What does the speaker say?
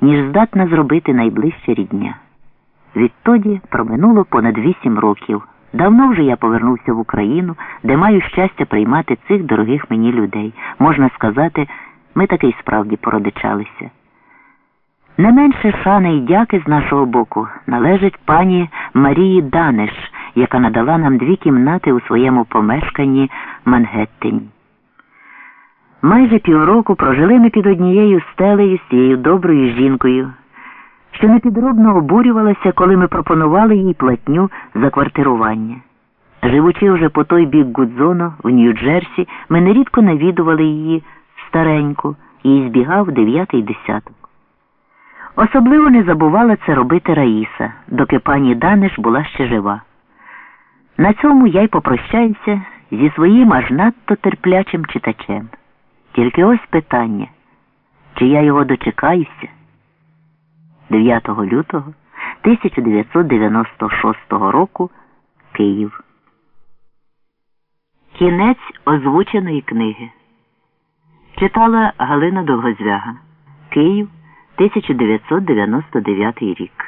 ніж здатна зробити найближча рідня. Відтоді проминуло понад вісім років. Давно вже я повернувся в Україну, де маю щастя приймати цих дорогих мені людей. Можна сказати, ми таки й справді породичалися. Не менше шани і дяки з нашого боку належить пані Марії Даниш, яка надала нам дві кімнати у своєму помешканні Мангеттені. Майже півроку прожили ми під однією стелею з цією доброю жінкою, що непідробно обурювалася, коли ми пропонували їй платню за квартирування. Живучи вже по той бік Гудзону в Нью-Джерсі, ми нерідко навідували її стареньку, їй збігав дев'ятий десяток. Особливо не забувала це робити Раїса, доки пані Даниш була ще жива. На цьому я й попрощаюся зі своїм аж надто терплячим читачем. Тільки ось питання, чи я його дочекаюся? 9 лютого 1996 року Київ. Кінець озвученої книги. Читала Галина Довгозвяга. Київ, 1999 рік.